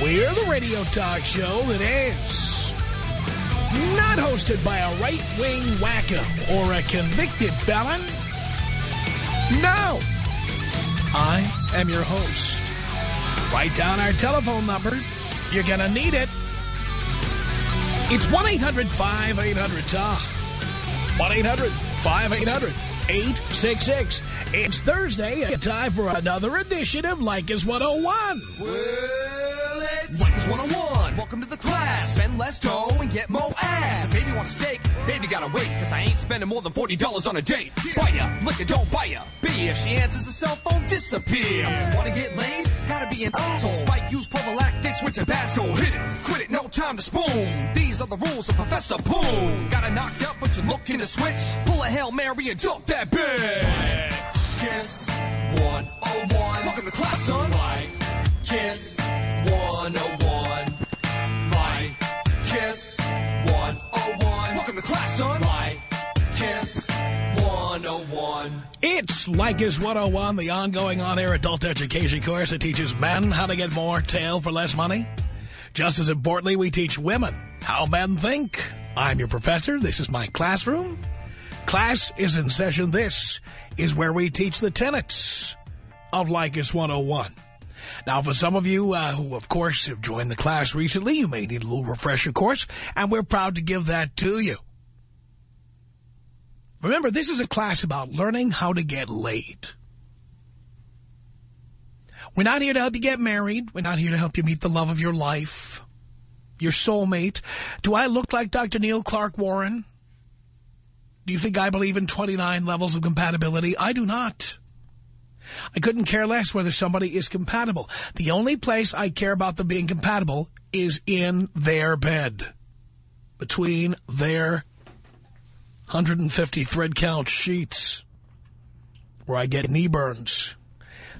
We're the radio talk show that is not hosted by a right-wing wacko or a convicted felon. No. I am your host. Write down our telephone number. You're going to need it. It's 1-800-5800-TOM. 1-800-5800-866. It's Thursday, It's time for another edition of Leykis 101. Well, Leykis 101. Welcome to the class. Spend less dough and get more ass. If baby want a steak, baby gotta wait, cause I ain't spending more than $40 on a date. Buy ya, liquor, don't buy ya. B, if she answers the cell phone, disappear. Wanna get laid? Gotta be an asshole. Spike, use prophylactics with Tabasco. Hit it, quit it, no time to spoon. These are the rules of Professor Boom. Gotta knocked up, but you're looking to switch. Pull a Hail Mary and dump that bitch. Kiss 101. Welcome to class, son. My Kiss 101. My Kiss 101. Welcome to class, son. My Kiss 101. It's Leykis 101, the ongoing on-air adult education course that teaches men how to get more tail for less money. Just as importantly, we teach women how men think. I'm your professor. This is my classroom. Class is in session. This is where we teach the tenets of Leykis 101. Now, for some of you uh, who, of course, have joined the class recently, you may need a little refresher course, and we're proud to give that to you. Remember, this is a class about learning how to get laid. We're not here to help you get married. We're not here to help you meet the love of your life, your soulmate. Do I look like Dr. Neil Clark Warren? Do you think I believe in 29 levels of compatibility? I do not. I couldn't care less whether somebody is compatible. The only place I care about them being compatible is in their bed. Between their 150 thread count sheets where I get knee burns.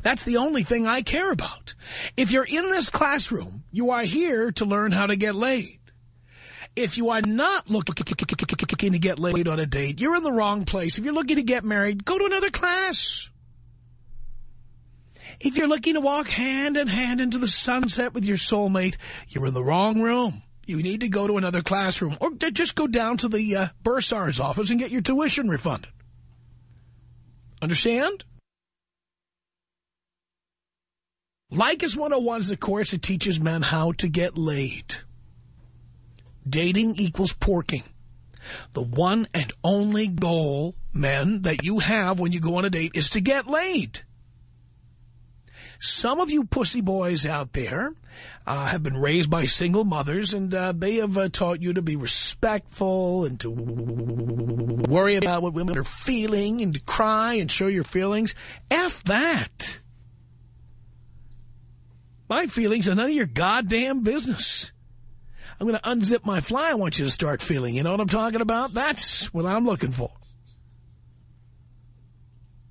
That's the only thing I care about. If you're in this classroom, you are here to learn how to get laid. If you are not looking to get laid on a date, you're in the wrong place. If you're looking to get married, go to another class. If you're looking to walk hand in hand into the sunset with your soulmate, you're in the wrong room. You need to go to another classroom or just go down to the uh, bursar's office and get your tuition refunded. Understand? Leykis 101 is a course that teaches men how to get laid. Dating equals porking. The one and only goal, men, that you have when you go on a date is to get laid. Some of you pussy boys out there uh, have been raised by single mothers, and uh, they have uh, taught you to be respectful and to worry about what women are feeling and to cry and show your feelings. F that. My feelings are none of your goddamn business. I'm going to unzip my fly. I want you to start feeling. You know what I'm talking about? That's what I'm looking for.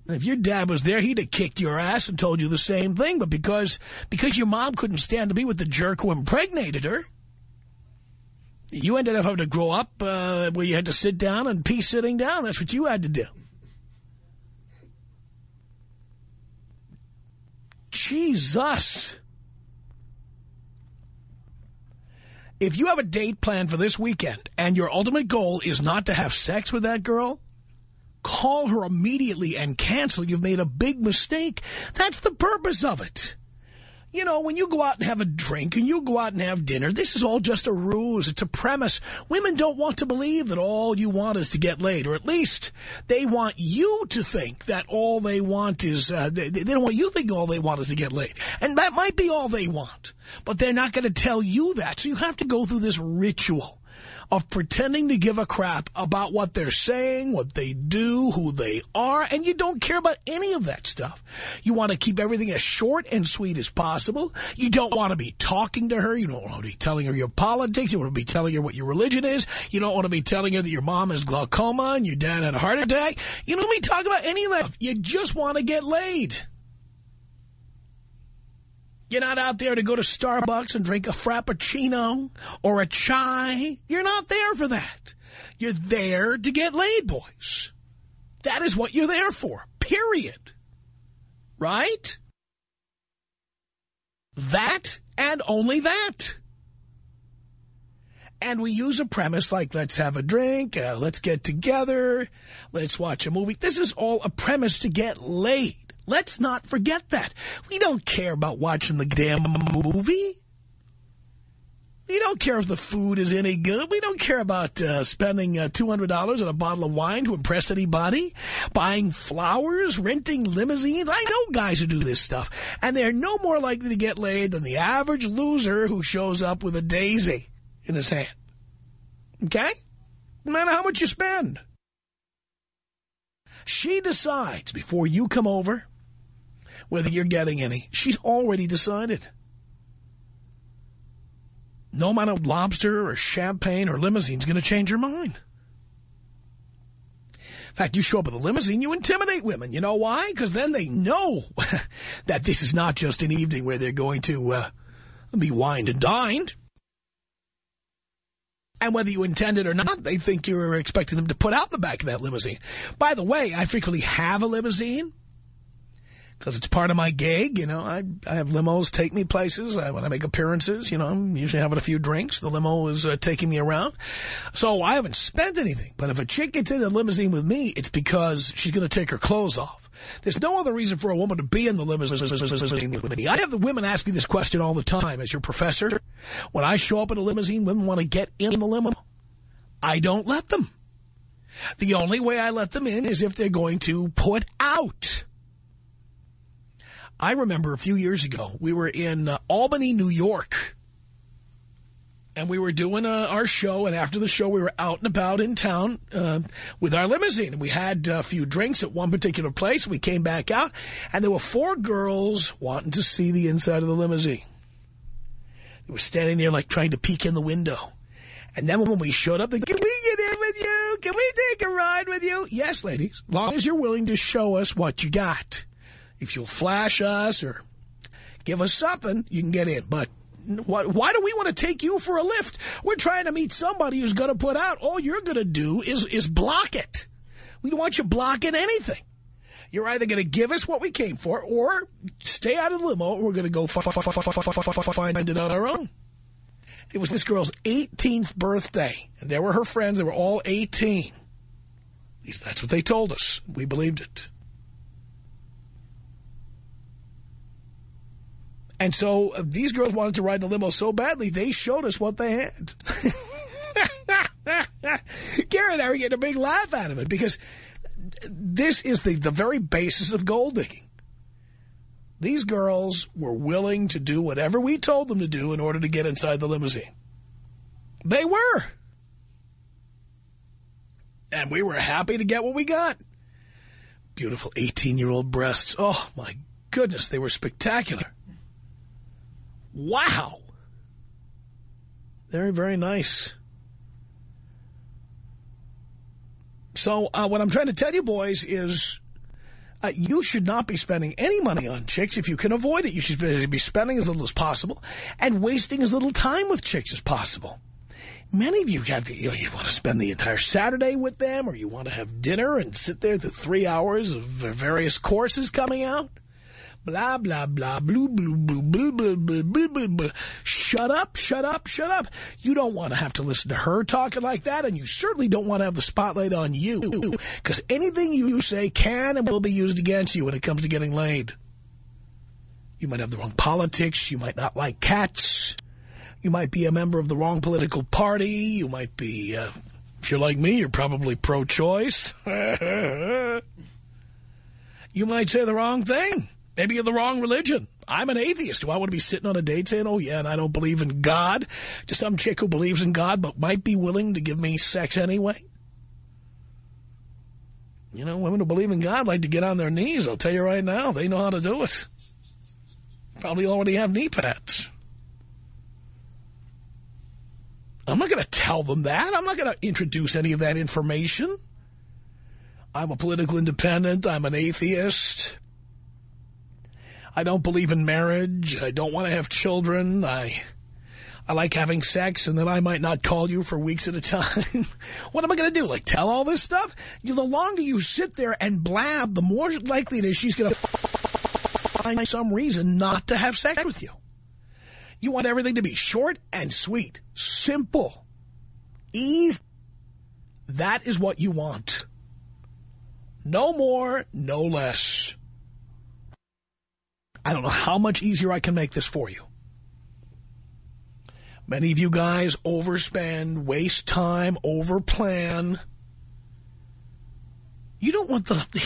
If your dad was there, he'd have kicked your ass and told you the same thing. But because because your mom couldn't stand to be with the jerk who impregnated her, you ended up having to grow up uh, where you had to sit down and pee sitting down. That's what you had to do. Jesus. If you have a date planned for this weekend and your ultimate goal is not to have sex with that girl, call her immediately and cancel. You've made a big mistake. That's the purpose of it. You know, when you go out and have a drink and you go out and have dinner, this is all just a ruse. It's a premise. Women don't want to believe that all you want is to get laid, or at least they want you to think that all they want is, uh, they, they don't want you to think all they want is to get laid. And that might be all they want, but they're not going to tell you that. So you have to go through this ritual of pretending to give a crap about what they're saying, what they do, who they are, and you don't care about any of that stuff. You want to keep everything as short and sweet as possible. You don't want to be talking to her. You don't want to be telling her your politics. You want to be telling her what your religion is. You don't want to be telling her that your mom has glaucoma and your dad had a heart attack. You don't want to be talking about any of that. You just want to get laid. You're not out there to go to Starbucks and drink a Frappuccino or a chai. You're not there for that. You're there to get laid, boys. That is what you're there for, period. Right? That and only that. And we use a premise like, let's have a drink, uh, let's get together, let's watch a movie. This is all a premise to get laid. Let's not forget that. We don't care about watching the damn movie. We don't care if the food is any good. We don't care about uh, spending uh, $200 on a bottle of wine to impress anybody, buying flowers, renting limousines. I know guys who do this stuff, and they're no more likely to get laid than the average loser who shows up with a daisy in his hand. Okay? No matter how much you spend. She decides before you come over whether you're getting any. She's already decided. No amount of lobster or champagne or limousine is going to change her mind. In fact, you show up with a limousine, you intimidate women. You know why? Because then they know that this is not just an evening where they're going to uh, be wined and dined. And whether you intend it or not, they think you're expecting them to put out the back of that limousine. By the way, I frequently have a limousine because it's part of my gig. You know, I, I have limos take me places. I, when I make appearances, you know, I'm usually having a few drinks. The limo is uh, taking me around. So I haven't spent anything. But if a chick gets in a limousine with me, it's because she's going to take her clothes off. There's no other reason for a woman to be in the limousine with me. I have the women ask me this question all the time as your professor. When I show up in a limousine, women want to get in the limo. I don't let them. The only way I let them in is if they're going to put out. I remember a few years ago, we were in uh, Albany, New York. And we were doing uh, our show, and after the show, we were out and about in town uh, with our limousine. And we had a few drinks at one particular place. We came back out, and there were four girls wanting to see the inside of the limousine. They were standing there like trying to peek in the window. And then when we showed up, they can we get in with you? Can we take a ride with you? Yes, ladies, long as you're willing to show us what you got. If you'll flash us or give us something, you can get in. But why do we want to take you for a lift? We're trying to meet somebody who's going to put out. All you're going to do is, is block it. We don't want you blocking anything. You're either going to give us what we came for or stay out of the limo we're going to go find it on our own. It was this girl's 18th birthday, and there were her friends. They were all 18. At least that's what they told us. We believed it. And so uh, these girls wanted to ride in the limo so badly, they showed us what they had. Gary and I were getting a big laugh out of it because this is the, the very basis of gold digging. These girls were willing to do whatever we told them to do in order to get inside the limousine. They were. And we were happy to get what we got. Beautiful 18-year-old breasts. Oh, my goodness, they were spectacular. Wow. Very, very nice. So uh, what I'm trying to tell you, boys, is uh, you should not be spending any money on chicks if you can avoid it. You should be spending as little as possible and wasting as little time with chicks as possible. Many of you have the, you, know, you want to spend the entire Saturday with them or you want to have dinner and sit there the three hours of various courses coming out blah, blah, blah, blue, blue, blue, blue, blue, blue, blue, blue, blue. Shut up, shut up, shut up. You don't want to have to listen to her talking like that, and you certainly don't want to have the spotlight on you, because anything you say can and will be used against you when it comes to getting laid. You might have the wrong politics. You might not like cats. You might be a member of the wrong political party. You might be, uh, if you're like me, you're probably pro-choice. you might say the wrong thing. Maybe you're the wrong religion. I'm an atheist. Do I want to be sitting on a date saying, oh, yeah, and I don't believe in God? To some chick who believes in God but might be willing to give me sex anyway? You know, women who believe in God like to get on their knees. I'll tell you right now, they know how to do it. Probably already have knee pads. I'm not going to tell them that. I'm not going to introduce any of that information. I'm a political independent. I'm an atheist. I don't believe in marriage. I don't want to have children. I I like having sex, and then I might not call you for weeks at a time. what am I going to do? Like, tell all this stuff? You, the longer you sit there and blab, the more likely it is she's going to find some reason not to have sex with you. You want everything to be short and sweet, simple, easy. That is what you want. No more, no less. I don't know how much easier I can make this for you. Many of you guys overspend, waste time, overplan. You don't want the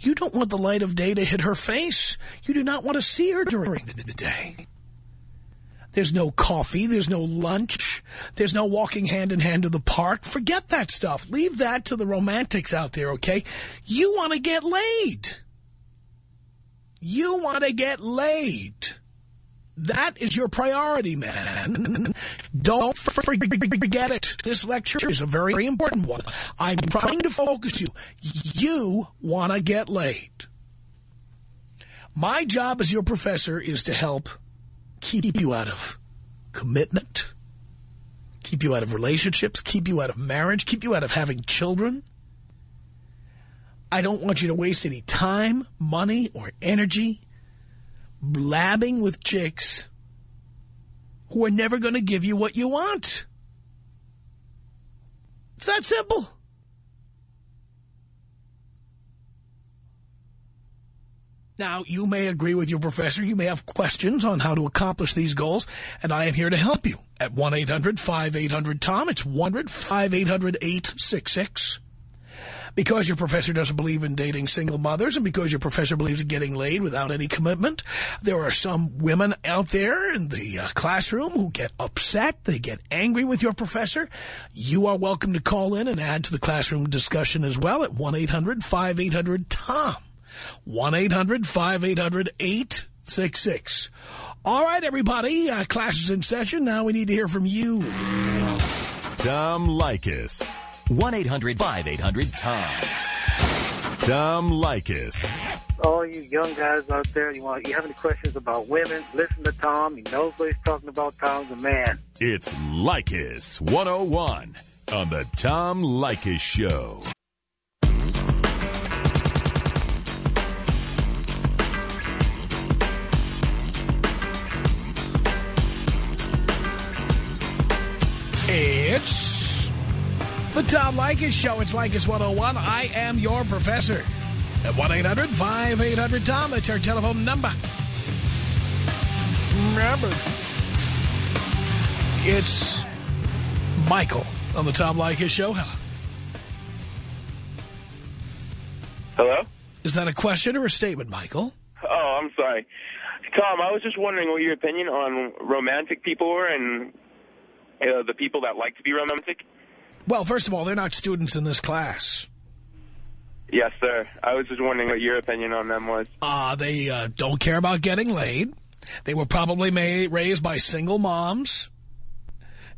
you don't want the light of day to hit her face. You do not want to see her during the day. There's no coffee. There's no lunch. There's no walking hand in hand to the park. Forget that stuff. Leave that to the romantics out there, okay? You want to get laid. You want to get laid. That is your priority, man. Don't forget it. This lecture is a very important one. I'm trying to focus you. You want to get laid. My job as your professor is to help keep you out of commitment, keep you out of relationships, keep you out of marriage, keep you out of having children. I don't want you to waste any time, money, or energy blabbing with chicks who are never going to give you what you want. It's that simple. Now, you may agree with your professor. You may have questions on how to accomplish these goals, and I am here to help you at 1-800-5800-TOM. It's 1-800-5800-866. Because your professor doesn't believe in dating single mothers and because your professor believes in getting laid without any commitment, there are some women out there in the uh, classroom who get upset. They get angry with your professor. You are welcome to call in and add to the classroom discussion as well at 1-800-5800-TOM. 1-800-5800-866. All right, everybody. Uh, class is in session. Now we need to hear from you. Tom Leykis. 1-800-5800-TOM. Tom Leykis. All you young guys out there, you want you have any questions about women, listen to Tom. He knows what he's talking about. Tom's a man. It's Leykis 101 on the Tom Leykis Show. It's the Tom Leykis Show. It's Leykis 101. I am your professor. At 1-800-5800-TOM. That's our telephone number. Remember, it's Michael on the Tom Leykis Show. Hello. Hello? Is that a question or a statement, Michael? Oh, I'm sorry. Tom, I was just wondering what your opinion on romantic people were and uh, the people that like to be romantic. Well, first of all, they're not students in this class. Yes, sir. I was just wondering what your opinion on them was. Uh, they uh, don't care about getting laid. They were probably made, raised by single moms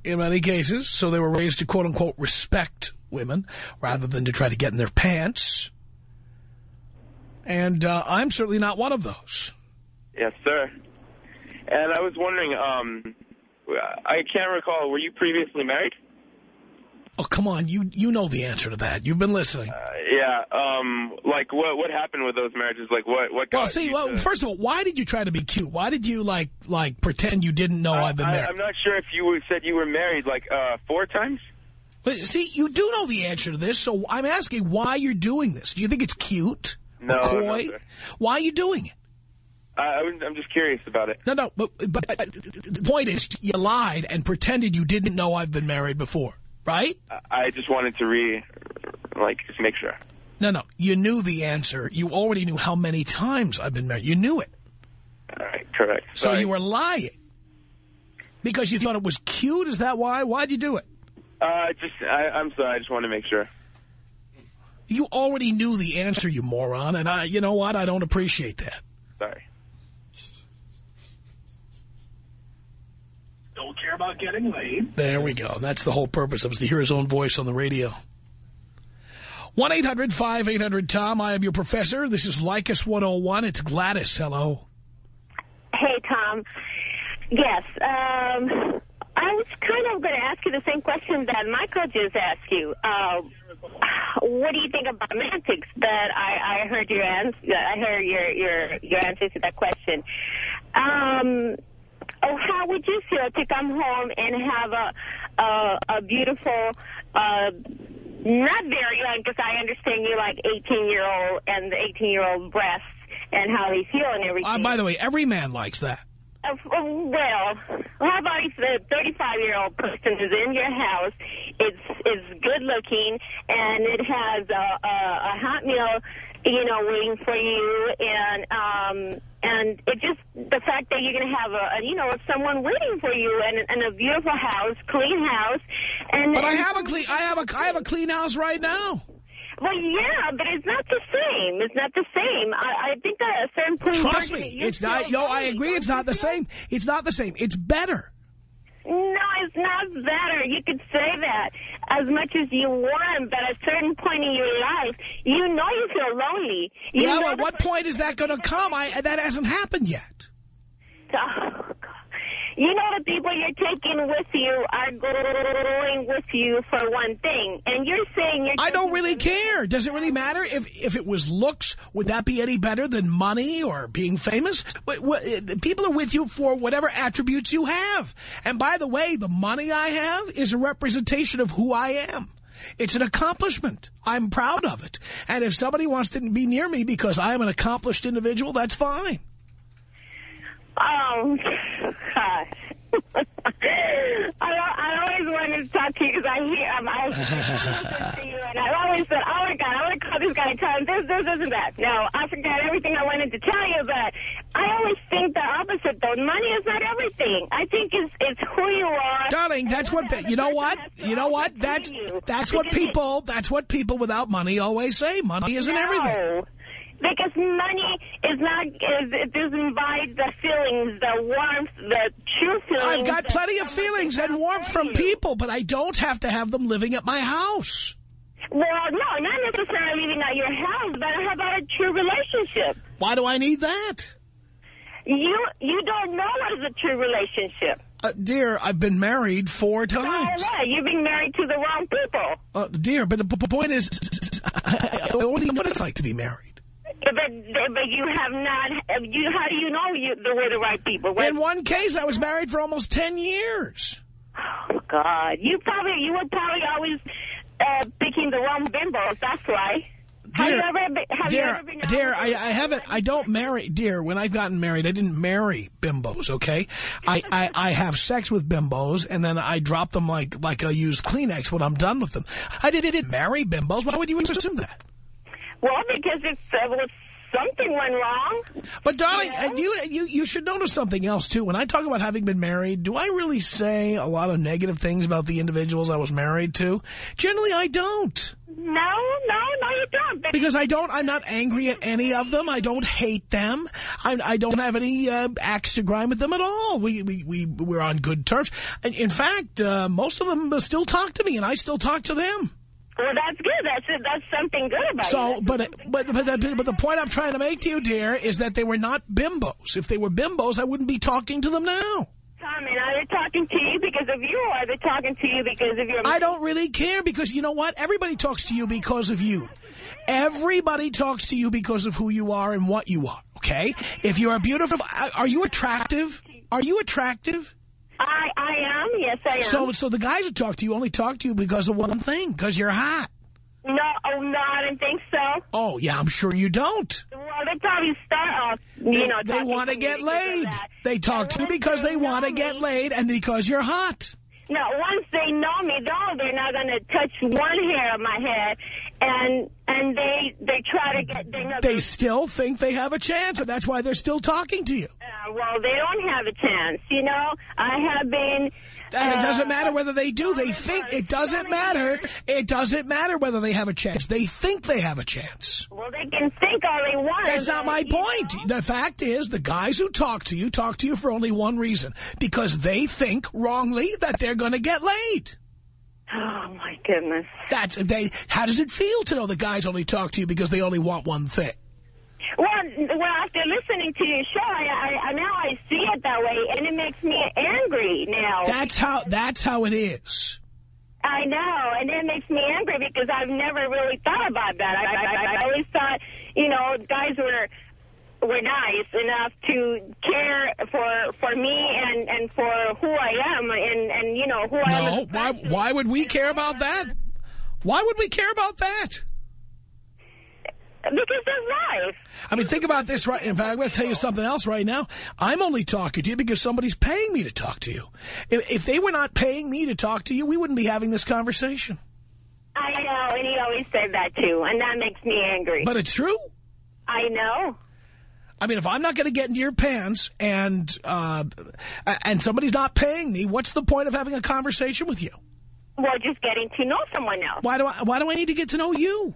in many cases, so they were raised to quote-unquote respect women rather than to try to get in their pants. And uh, I'm certainly not one of those. Yes, sir. And I was wondering, um, I can't recall, were you previously married? Oh, come on. You you know the answer to that. You've been listening. Uh, yeah. Um, like, what what happened with those marriages? Like, what what well, see, well, to- first of all, why did you try to be cute? Why did you, like, like pretend you didn't know I've been I, married? I'm not sure if you said you were married, like, uh, four times? But see, you do know the answer to this, so I'm asking why you're doing this. Do you think it's cute? No, no, coy? sir. why are you doing it? I, I I'm just curious about it. No, no, but, but the point is you lied and pretended you didn't know I've been married before, right? I- just wanted to re, like, just make sure. No, no, you knew the answer. You already knew how many times I've been married. You knew it. All right. Correct. So Sorry. you were lying. Because you thought it was cute? Is that why? Why'd you do it? Uh, just, I, I'm sorry. I just want to make sure. You already knew the answer, you moron, and I, you know what? I don't appreciate that. Sorry. Don't care about getting laid. There we go. That's the whole purpose of it, to hear his own voice on the radio. 1-800-5800-TOM. I am your professor. This is Leykis 101. It's Gladys. Hello. Hey, Tom. Yes, um, I was kind of going to ask you the same question that Michael just asked you. Uh, what do you think about romantics? But I, I heard your answer. I heard your your your answer to that question. Um, oh, how would you feel to come home and have a a, a beautiful, uh, not very young, because I understand you're like 18 year old and the 18 year old breasts and how they feel and everything. Uh, by the way, every man likes that. Uh, well, how about if the 35-year-old person is in your house, it's it's good looking, and it has a, a, a hot meal, you know, waiting for you, and um, and it just the fact that you're gonna have a, a you know someone waiting for you, and, and a beautiful house, clean house, and But I have a clean, I have a, I have a clean house right now. Well, yeah, but it's not the same. It's not the same. I, I think that at a certain point... Trust me, it's not, yo, I agree it's don't the same. It's not the same. It's better. It's not better. You could say that as much as you want, but at a certain point in your life, you know you feel lonely. You yeah, well, the what point is that going to come? I, that hasn't happened yet. Oh, God. You know the people you're taking with you are going with you for one thing, and you're saying you're. I don't really care. Does it really matter? If if it was looks, would that be any better than money or being famous? Uh, people are with you for whatever attributes you have. And by the way, the money I have is a representation of who I am. It's an accomplishment. I'm proud of it. And if somebody wants to be near me because I am an accomplished individual, that's fine. Oh, gosh. I, I always wanted to talk to you because I hear, um, I listen to you, and I always said, oh, my God, I want to call this guy and tell him this, this, this, and that. No, I forgot everything I wanted to tell you, but I always think the opposite, though. Money is not everything. I think it's, it's who you are. Darling, that's what, you know what? person has to You know what? That's, that's what people, that's what people without money always say. Money isn't everything. Because money is not, is, it doesn't buy the feelings, the warmth, the true feelings. I've got plenty of feelings and warmth from people, but I don't have to have them living at my house. Well, no, not necessarily living at your house, but how about a true relationship? Why do I need that? You you don't know what is a true relationship. Uh, dear, I've been married four times. yeah, you've been married to the wrong people. Uh, dear, but the point is, I only know what it's like to be married. But but you have not. You how do you know you the were the right people? In one case, I was married for almost 10 years. Oh God, you probably you were probably always uh, picking the wrong bimbos. That's why. Have you ever been, have you ever been dear, I, I haven't, I don't marry, dear, when I've gotten married, I didn't marry bimbos, okay? I, I, I have sex with bimbos, and then I drop them like, like I use Kleenex when I'm done with them. I didn't, didn't marry bimbos. Why would you assume that? Well, because if uh, well, something went wrong. But darling, Yeah. you, you, you should notice something else too. When I talk about having been married, do I really say a lot of negative things about the individuals I was married to? Generally, I don't. No, no, no, you don't. But Because I don't, I'm not angry at any of them. I don't hate them. I, I don't have any uh, axe to grind with them at all. We, we, we, we're on good terms. In in fact, uh, most of them still talk to me, and I still talk to them. Well, that's good. That's that's something good about it. So, you. but, That's but, but, the, but the point I'm trying to make to you, dear, is that they were not bimbos. If they were bimbos, I wouldn't be talking to them now. Tom, and are they talking to you because of you, or are they talking to you because of your... I don't really care because you know what? Everybody talks to you because of you. Everybody talks to you because of who you are and what you are, okay? If you're a beautiful... Are you attractive? Are you attractive? I, I am, yes, I am. So so the guys who talk to you only talk to you because of one thing, because you're hot. No, oh, no, I don't think so. Oh, yeah, I'm sure you don't. Well, they probably start off, you know, They want to get laid. They talk to you because they want to get laid and because you're hot. No, once they know me, though, they're not going to touch one hair of my head, and and they they try to get they They still think they have a chance, and that's why they're still talking to you. Uh, well, they don't have a chance. You know, I have been... And it uh, doesn't matter whether they do. They think it doesn't matter. It doesn't matter whether they have a chance. They think they have a chance. Well, they can think all they want. That's not my point. know, The fact is, the guys who talk to you talk to you for only one reason. Because they think wrongly that they're going to get laid. Oh, my goodness. That's they. How does it feel to know the guys only talk to you because they only want one thing? Well, well, after listening to your show, I, I, I now I see it that way, and it makes me angry now. That's how. That's how it is. I know, and it makes me angry because I've never really thought about that. I, I, I always thought, you know, guys were were nice enough to care for for me and and for who I am and and you know who I am. No. Why? Why would we care about that? Why would we care about that? Because that's life. I mean, think about this, right? In fact, I'm going to tell you something else right now. I'm only talking to you because somebody's paying me to talk to you. If, if they were not paying me to talk to you, we wouldn't be having this conversation. I know, and he always said that too, and that makes me angry. But it's true. I know. I mean, if I'm not going to get into your pants and uh, and somebody's not paying me, what's the point of having a conversation with you? Well, just getting to know someone else. Why do I, why do I need to get to know you?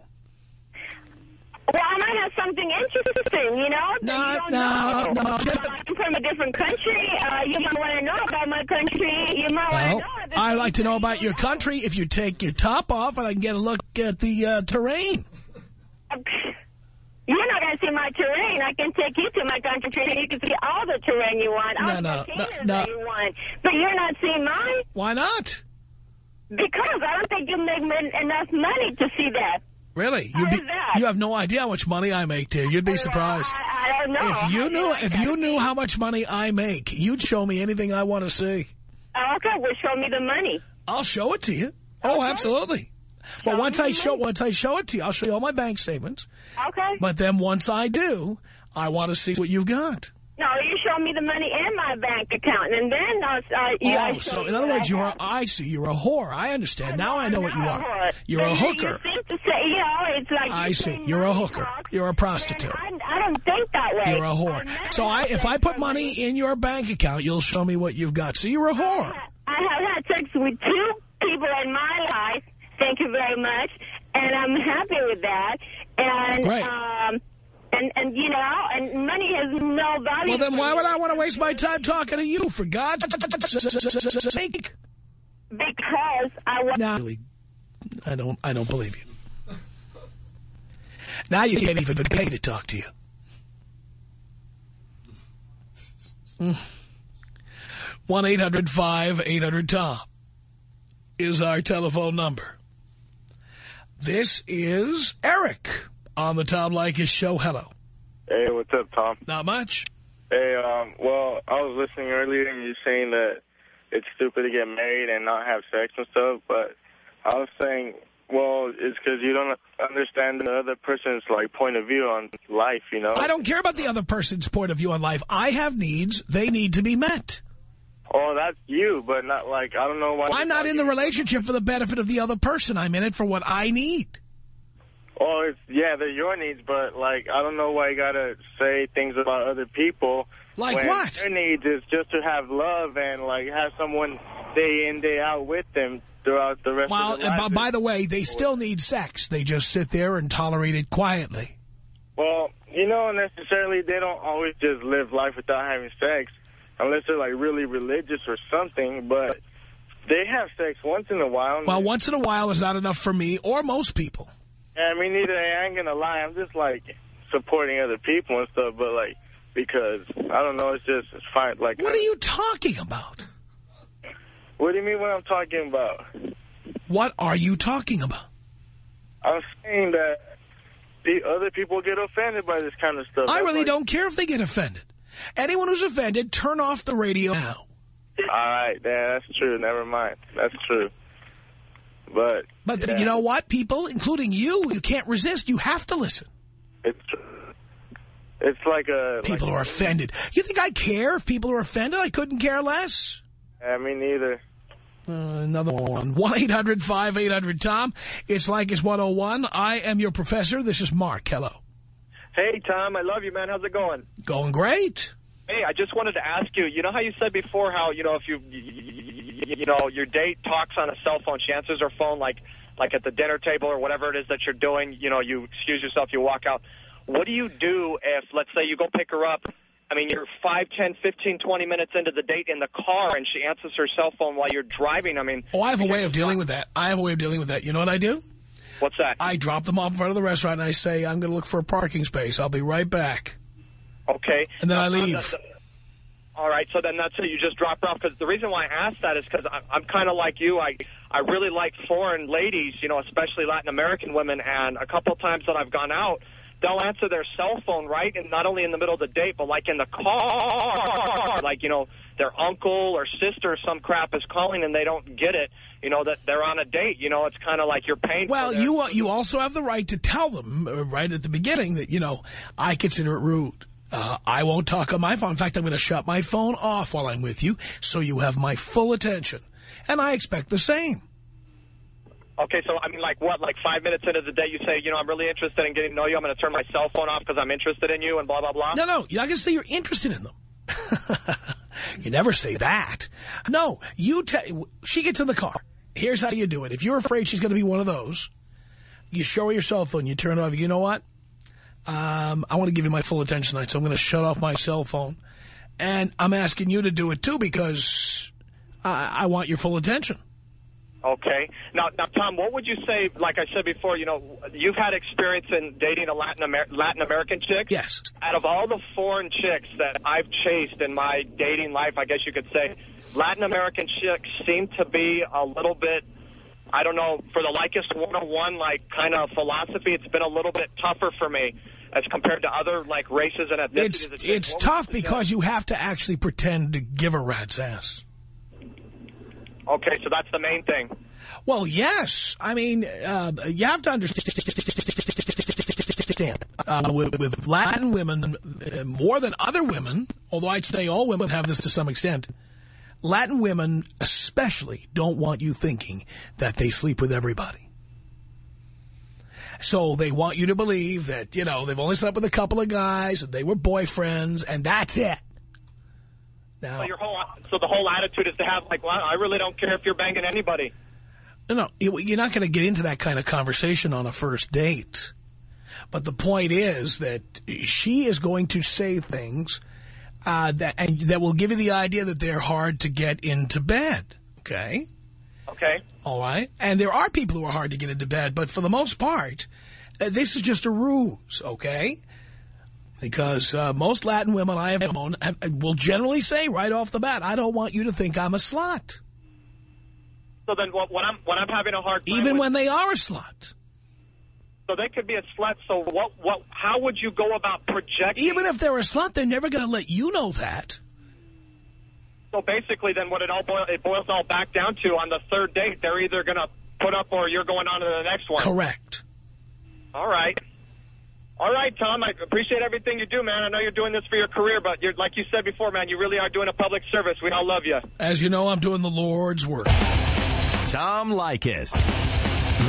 Well, I might have something interesting, you know, No, you don't no, know. no. I'm from a different country. Uh, you might want to know about my country. You might want to know. I'd like to know about your country if you take your top off and I can get a look at the uh, terrain. You're not going to my terrain. I can take you to my country and you can see all the terrain you want, all No, the no, no, no. that you want. But you're not seeing mine Why not? because I don't think you make enough money to see that. Really? How You'd be, that? you have no idea how much money I make, dear. You'd be surprised. I, I don't know. If you knew, if you knew how much money I make, you'd show me anything I want to see. Oh, Okay, well, show me the money. I'll show it to you. Oh, absolutely. Well, once I the show money. once I show it to you, I'll show you all my bank statements. Okay. But then once I do, I want to see what you've got. No, you show me the money in my bank account, and then I'll, uh, you, I oh, so in other words, you're a, I see, you're a whore. I understand. Now I know what you are. You're a hooker. You seem to say, you know, it's like I see. You're a hooker. You're a prostitute. I, I don't think that way. You're a whore. So I, if I put money in your bank account, you'll show me what you've got. So you're a whore. I have had sex with two people in my life. Thank you very much, and I'm happy with that. And Great. um, and and you know, and money has no value. Well, then why would I want to waste my time talking to you, for God's sake? Because I want. Now, I don't, I don't believe you. Now you can't even pay to talk to you. One eight hundred five eight hundred Tom is our telephone number. This is Eric on the Tom Leykis show. Hello. Hey, what's up, Tom? Not much. Hey, um, well, I was listening earlier and you're saying that it's stupid to get married and not have sex and stuff, but I was saying, well, it's because you don't understand the other person's, like, point of view on life, you know? I don't care about the other person's point of view on life. I have needs. They need to be met. Oh, that's you, but not, like, I don't know why... I'm not in the relationship for the benefit of the other person. I'm in it for what I need. Oh, it's, yeah, they're your needs, but, like, I don't know why you gotta say things about other people. Like when what? Their needs is just to have love and, like, have someone day in, day out with them throughout the rest Well, of their life. by the way, they still need sex. They just sit there and tolerate it quietly. Well, you know, necessarily they don't always just live life without having sex, unless they're like really religious or something. But they have sex once in a while. Well, once in a while is not enough for me or most people. Yeah, I mean, neither I ain't gonna lie. I'm just like supporting other people and stuff, but like because I don't know, it's just it's fine. Like, What are you talking about? What do you mean? What I'm talking about? What are you talking about? I'm saying that the other people get offended by this kind of stuff. I That's really like- don't care if they get offended. Anyone who's offended, turn off the radio now. All right, yeah, that's true. Never mind. That's true. But But yeah, you know what, people, including you, you can't resist. You have to listen. it's it's like a People like are offended. You think I care if people are offended? I couldn't care less. I mean, neither. Uh, another one. 1-800-5800-TOM. It's Leykis 101. I am your professor. This is Mark. Hello. Hey, Tom, I love you, man. How's it going? Going great. Hey, I just wanted to ask you, you know how you said before how, you know, if you, you, you know, your date talks on a cell phone, she answers her phone like, like at the dinner table or whatever it is that you're doing, you know, you excuse yourself, you walk out. What do you do if, let's say you go pick her up, I mean, you're 5, 10, 15, 20 minutes into the date in the car and she answers her cell phone while you're driving. I mean... Oh, I have a way of dealing with that. I have a way of dealing with that. You know what I do? What's that? I drop them off in front of the restaurant and I say, I'm going to look for a parking space. I'll be right back. Okay. And then I Uh, leave. uh, all right, so then that's it. You just drop her off. Because the reason why I asked that is because I'm kind of like you. I I really like foreign ladies, you know, especially Latin American women. And a couple of times that I've gone out, they'll answer their cell phone, right? And not only in the middle of the date, but like in the car. Like, you know, their uncle or sister or some crap is calling and they don't get it, you know, that they're on a date. You know, it's kind of like you're paying Well, you uh, you also have the right to tell them uh, right at the beginning that, you know, I consider it rude. Uh, I won't talk on my phone. In fact, I'm going to shut my phone off while I'm with you so you have my full attention. And I expect the same. Okay, so I mean, like what? Like five minutes into the day, you say, you know, I'm really interested in getting to know you. I'm going to turn my cell phone off because I'm interested in you, and blah blah blah. No, no, you're not going to say you're interested in them. you never say that. No, you tell. She gets in the car. Here's how you do it. If you're afraid she's going to be one of those, you show her your cell phone. You turn it off. You know what? Um, I want to give you my full attention tonight, so I'm going to shut off my cell phone. And I'm asking you to do it, too, because I, I want your full attention. Okay. Now, now, Tom, what would you say? Like I said before, you know, you've had experience in dating a Latin Amer Latin American chick. Yes. Out of all the foreign chicks that I've chased in my dating life, I guess you could say, Latin American chicks seem to be a little bit. I don't know, for the Leykis 101, like, kind of philosophy, it's been a little bit tougher for me as compared to other, like, races and ethnicities. It's, it's tough because you have to actually pretend to give a rat's ass. Okay, so that's the main thing. Well, yes. I mean, uh, you have to understand. Uh, with, with Latin women, uh, more than other women, although I'd say all women have this to some extent, Latin women especially don't want you thinking that they sleep with everybody. So they want you to believe that, you know, they've only slept with a couple of guys and they were boyfriends and that's it. Now, So your whole, so the whole attitude is to have like, well, I really don't care if you're banging anybody. No, no, you- you're not going to get into that kind of conversation on a first date. But the point is that she is going to say things uh, that and that will give you the idea that they're hard to get into bed. Okay, Okay. all right. And there are people who are hard to get into bed, but for the most part, uh, this is just a ruse. Okay. Because uh, most Latin women I have known will generally say right off the bat, I don't want you to think I'm a slut. So then what, what I'm when I'm having a hard time Even with- when they are a slut. so they could be a slut. So what what how would you go about projecting? Even if they're a slut, they're never going to let you know that. so basically, then what it all boil, it boils all back down to on the third date, they're either going to put up or you're going on to the next one. Correct. All right. All right, Tom. I appreciate everything you do, man. I know you're doing this for your career, but you're like you said before, man. You really are doing a public service. We all love you. As you know, I'm doing the Lord's work. Tom Leykis.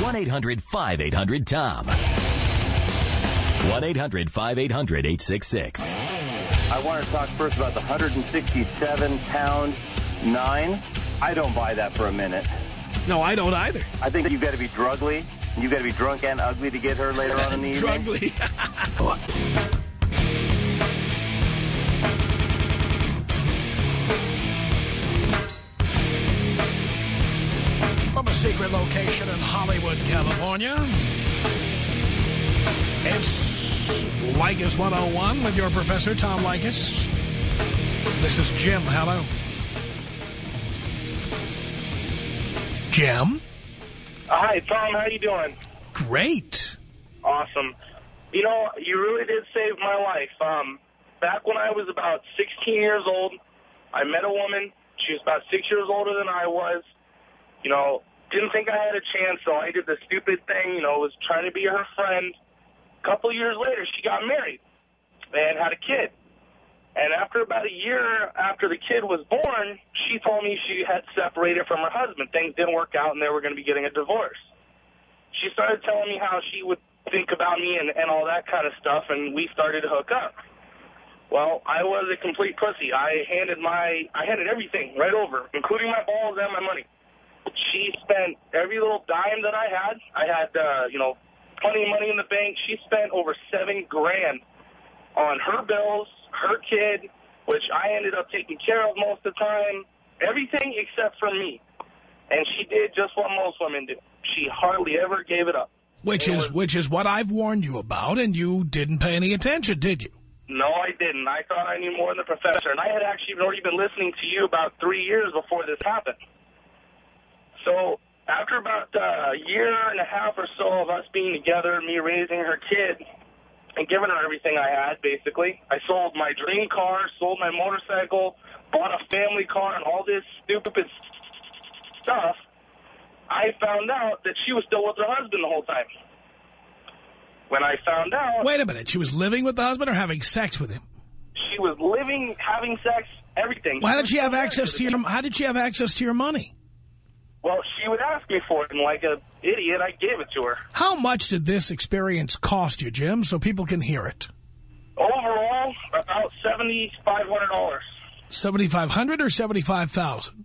1-800-5800-TOM. 1-800-5800-866. I want to talk first about the 167 pound nine. I don't buy that for a minute. No, I don't either. I think you've got to be drugly. You've got to be drunk and ugly to get her later on in the evening. Drugly. From a secret location in Hollywood, California, it's Leykis 101 with your professor, Tom Leykis. This is Jim. Hello. Jim? Hi, Tom. How you doing? Great. Awesome. You know, you really did save my life. Um, back when I was about 16 years old, I met a woman. She was about six years older than I was. You know, didn't think I had a chance, so I did the stupid thing. You know, was trying to be her friend. A couple years later, she got married and had a kid. And after about a year after the kid was born, she told me she had separated from her husband. Things didn't work out, and they were going to be getting a divorce. She started telling me how she would think about me and, and all that kind of stuff, and we started to hook up. Well, I was a complete pussy. I handed my, I handed everything right over, including my balls and my money. She spent every little dime that I had. I had, uh, you know, plenty of money in the bank. She spent over seven grand on her bills, her kid, which I ended up taking care of most of the time. Everything except for me. And she did just what most women do. She hardly ever gave it up. Which is which is what I've warned you about, and you didn't pay any attention, did you? No, I didn't. I thought I knew more than the professor. And I had actually already been listening to you about three years before this happened. So after about a year and a half or so of us being together, me raising her kid and giving her everything I had, basically, I sold my dream car, sold my motorcycle, bought a family car, and all this stupid stuff. I found out that she was still with her husband the whole time. When I found out... Wait a minute. She was living with the husband or having sex with him? She was living, having sex, everything. Well, how did she have access to your? How did she have access to your money? Well, she would ask me for it, and like an idiot, I gave it to her. How much did this experience cost you, Jim, so people can hear it? Overall, about seventy-five hundred dollars. 7,500 or 75,000?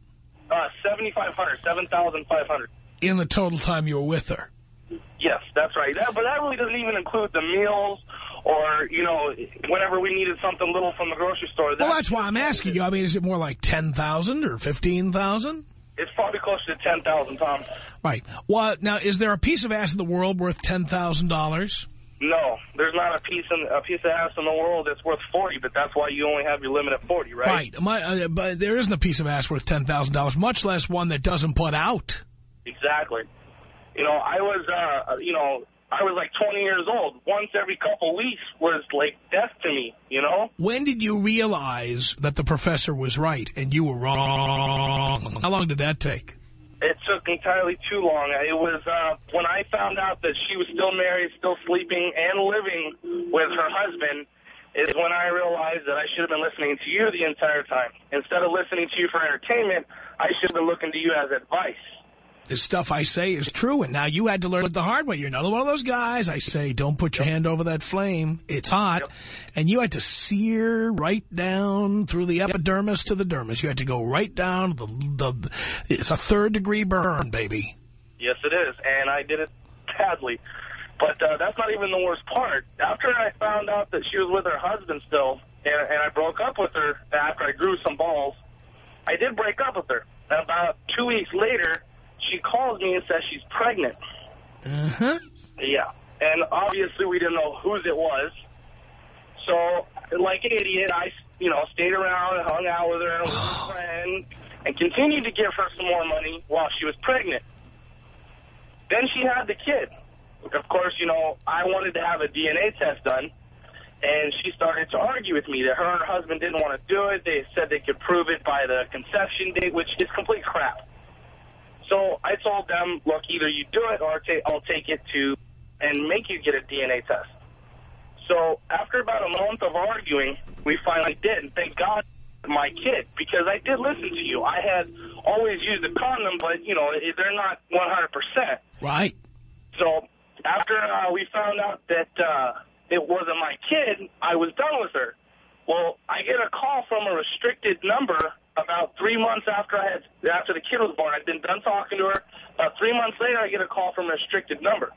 Uh, seventy-five hundred, seven thousand five hundred. In the total time you were with her. Yes, that's right. That, but that really doesn't even include the meals or, you know, whenever we needed something little from the grocery store. Well, that's why I'm asking you. I mean, is it more like 10,000 or 15000 It's probably closer to 10000 Tom. Right. Well, now, is there a piece of ass in the world worth $10,000? No, there's not a piece in, a piece of ass in the world that's worth 40 but that's why you only have your limit at 40 right? Right. My, uh, but there isn't a piece of ass worth $10,000, much less one that doesn't put out. Exactly. You know, I was, uh, you know, I was like 20 years old. Once every couple weeks was like death to me, you know? When did you realize that the professor was right and you were wrong? How long did that take? It took entirely too long. It was uh, when I found out that she was still married, still sleeping, and living with her husband is when I realized that I should have been listening to you the entire time. Instead of listening to you for entertainment, I should have been looking to you as advice. The stuff I say is true, and now you had to learn it the hard way. You're another one of those guys. I say, don't put your hand over that flame. It's hot. Yep. And you had to sear right down through the epidermis to the dermis. You had to go right down. The, the It's a third-degree burn, baby. Yes, it is, and I did it badly. But uh, that's not even the worst part. After I found out that she was with her husband still, and, and I broke up with her after I grew some balls, I did break up with her. And about two weeks later she calls me and says she's pregnant. Uh-huh. Yeah. And obviously we didn't know whose it was. So, like an idiot, I, you know, stayed around and hung out with her and was a friend and continued to give her some more money while she was pregnant. Then she had the kid. Of course, you know, I wanted to have a DNA test done. And she started to argue with me that her and her husband didn't want to do it. They said they could prove it by the conception date, which is complete crap. So I told them, look, either you do it or I'll take it to and make you get a DNA test. So after about a month of arguing, we finally did. And thank God my kid, because I did listen to you. I had always used a condom, but, you know, they're not 100%. Right. So after uh, we found out that uh, it wasn't my kid, I was done with her. Well, I get a call from a restricted number about three months after I had after the kid was born. I'd been done talking to her. About three months later, I get a call from a restricted number.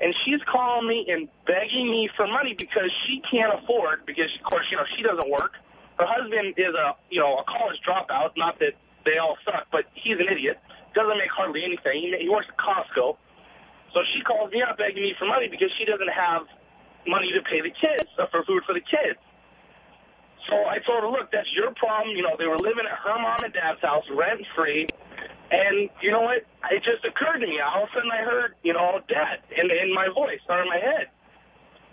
And she's calling me and begging me for money because she can't afford, because, of course, you know, she doesn't work. Her husband is a, you know, a college dropout. Not that they all suck, but he's an idiot. Doesn't make hardly anything. He, he works at Costco. So she calls me up begging me for money because she doesn't have money to pay the kids, uh, for food for the kids. So I told her, look, that's your problem. You know, they were living at her mom and dad's house rent-free. And you know what? It just occurred to me. All of a sudden I heard, you know, dad in, in my voice or in my head.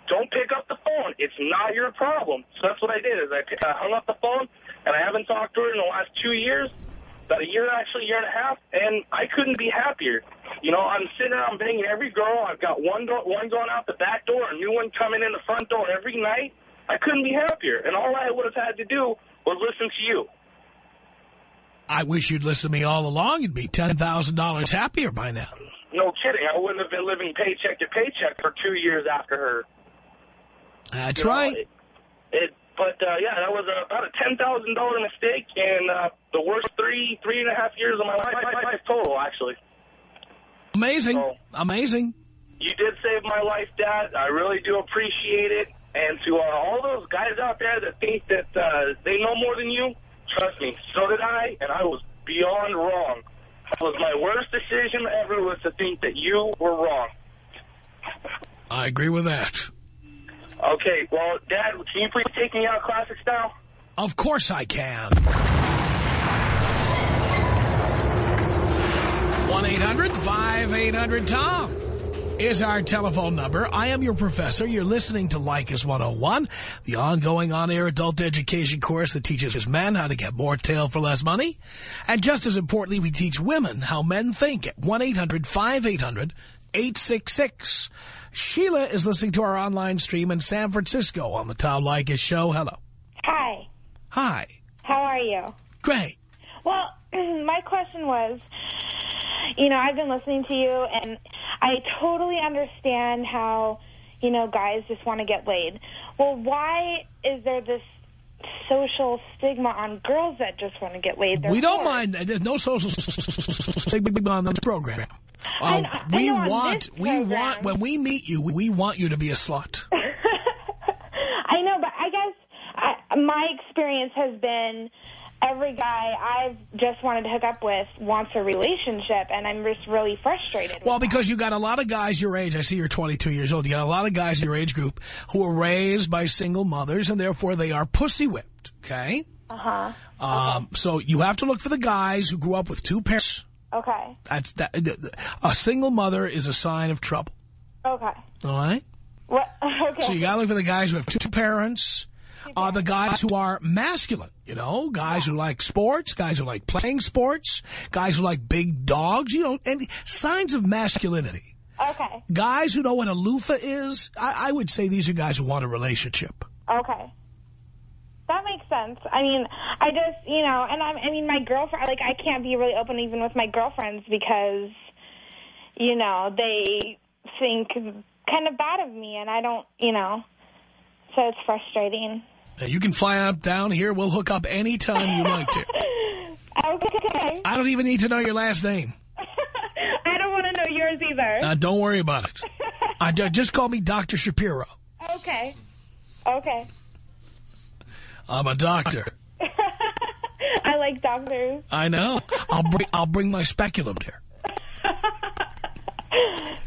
Don't pick up the phone. It's not your problem. So that's what I did is I, I hung up the phone, and I haven't talked to her in the last two years, about a year, actually, year and a half, and I couldn't be happier. You know, I'm sitting around banging every girl. I've got one, door, one going out the back door, a new one coming in the front door every night. I couldn't be happier. And all I would have had to do was listen to you. I wish you'd listen to me all along. You'd be $10,000 happier by now. No kidding. I wouldn't have been living paycheck to paycheck for two years after her. That's you know, right. It, it, But uh, yeah, that was about a ten thousand dollar mistake, and uh, the worst three three and a half years of my life, life total, actually. Amazing. Amazing. You did save my life, Dad. I really do appreciate it. And to uh, all those guys out there that think that uh, they know more than you, trust me, so did I, and I was beyond wrong. That was my worst decision ever was to think that you were wrong. I agree with that. Okay, well, Dad, can you please take me out classic style? Of course I can. 1-800-5800-TOM is our telephone number. I am your professor. You're listening to Leykis 101, the ongoing on-air adult education course that teaches men how to get more tail for less money. And just as importantly, we teach women how men think at 1-800-5800-866. Sheila is listening to our online stream in San Francisco on the Tom Leykis Show. Hello. Hi. Hi. How are you? Great. Well, my question was, you know, I've been listening to you, and I totally understand how, you know, guys just want to get laid. Well, why is there this social stigma on girls that just want to get laid? They're we don't whores. mind. There's no social stigma on this program. I Uh, know- I we want, we want, when we meet you, we want you to be a slut. I know, but I guess I, my experience has been every guy I've just wanted to hook up with wants a relationship, and I'm just really frustrated. Well, because you got a lot of guys your age. I see you're 22 years old. You got a lot of guys in your age group who were raised by single mothers, and therefore they are pussy whipped. Okay. Uh-huh. Um, so you have to look for the guys who grew up with two parents. Okay. That's that. A single mother is a sign of trouble. Okay. All right. What? Okay. So you got to look for the guys who have two parents. Uh, the guys who are masculine, you know, guys who like sports, guys who like playing sports, guys who like big dogs, you know, and signs of masculinity. Okay. Guys who know what a loofah is, I, I would say these are guys who want a relationship. Okay. That makes sense. I mean, I just, you know, and I, I mean, my girlfriend, like, I can't be really open even with my girlfriends because, you know, they think kind of bad of me, and I don't, you know, so it's frustrating. Now, you can fly up down here. We'll hook up anytime you like to. Okay. I don't even need to know your last name. I don't want to know yours either. Uh, don't worry about it. I, just call me Dr. Shapiro. Okay. Okay. I'm a doctor. I like doctors. I know. I'll bring I'll bring my speculum there.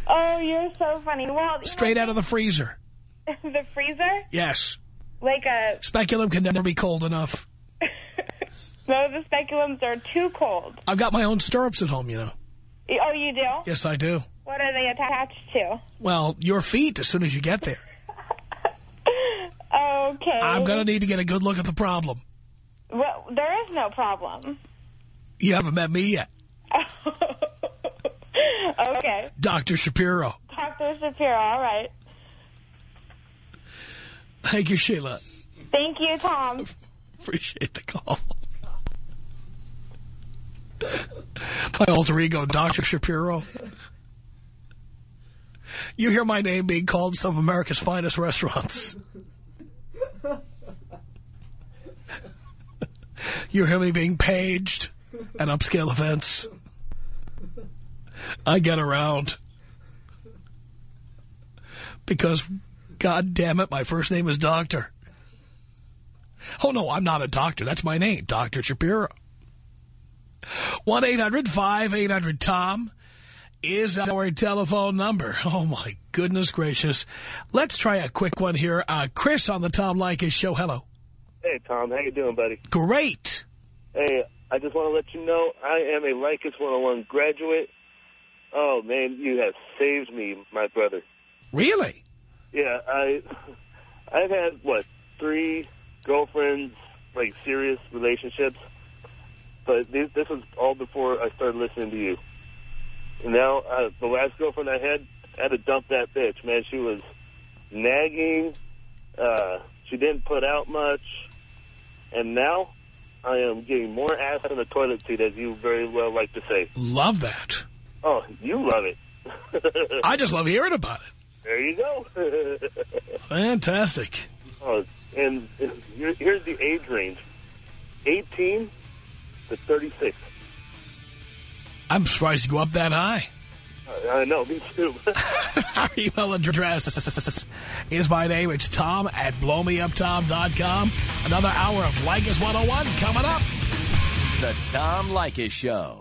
Oh, you're so funny. Well, Straight out of the freezer. the freezer? Yes. Like a, Speculum can never be cold enough. no, the speculums are too cold. I've got my own stirrups at home, you know. Oh, you do? Yes, I do. What are they attached to? Well, your feet as soon as you get there. Okay. I'm going to need to get a good look at the problem. Well, there is no problem. You haven't met me yet. okay. Dr. Shapiro. Dr. Shapiro, all right. Thank you, Sheila. Thank you, Tom. Appreciate the call. My alter ego, Dr. Shapiro. You hear my name being called some of America's finest restaurants. You hear me being paged at upscale events. I get around. Because, God damn it, my first name is Doctor. Oh, no, I'm not a doctor. That's my name, Dr. Shapiro. 1-800-5800-TOM is our telephone number. Oh, my goodness gracious. Let's try a quick one here. Uh, Chris on the Tom Leykis show. Hello. Hey, Tom. How you doing, buddy? Great. Hey, I just want to let you know I am a Leykis 101 graduate. Oh, man, you have saved me, my brother. Really? Yeah, I, I've had, what, three girlfriends, like serious relationships. But this, this was all before I started listening to you. And now, uh, the last girlfriend I had, I had to dump that bitch, man. She was nagging. Uh, she didn't put out much. And now I am getting more ass in the toilet seat, as you very well like to say. Love that. Oh, you love it. I just love hearing about it. There you go. Fantastic. Uh, and here- here's the age range: 18 to 36. I'm surprised you go up that high. Uh, I know, me too. Our email address is my name. It's Tom at blowmeuptom.com. Another hour of Leykis 101 coming up. The Tom Leykis Show.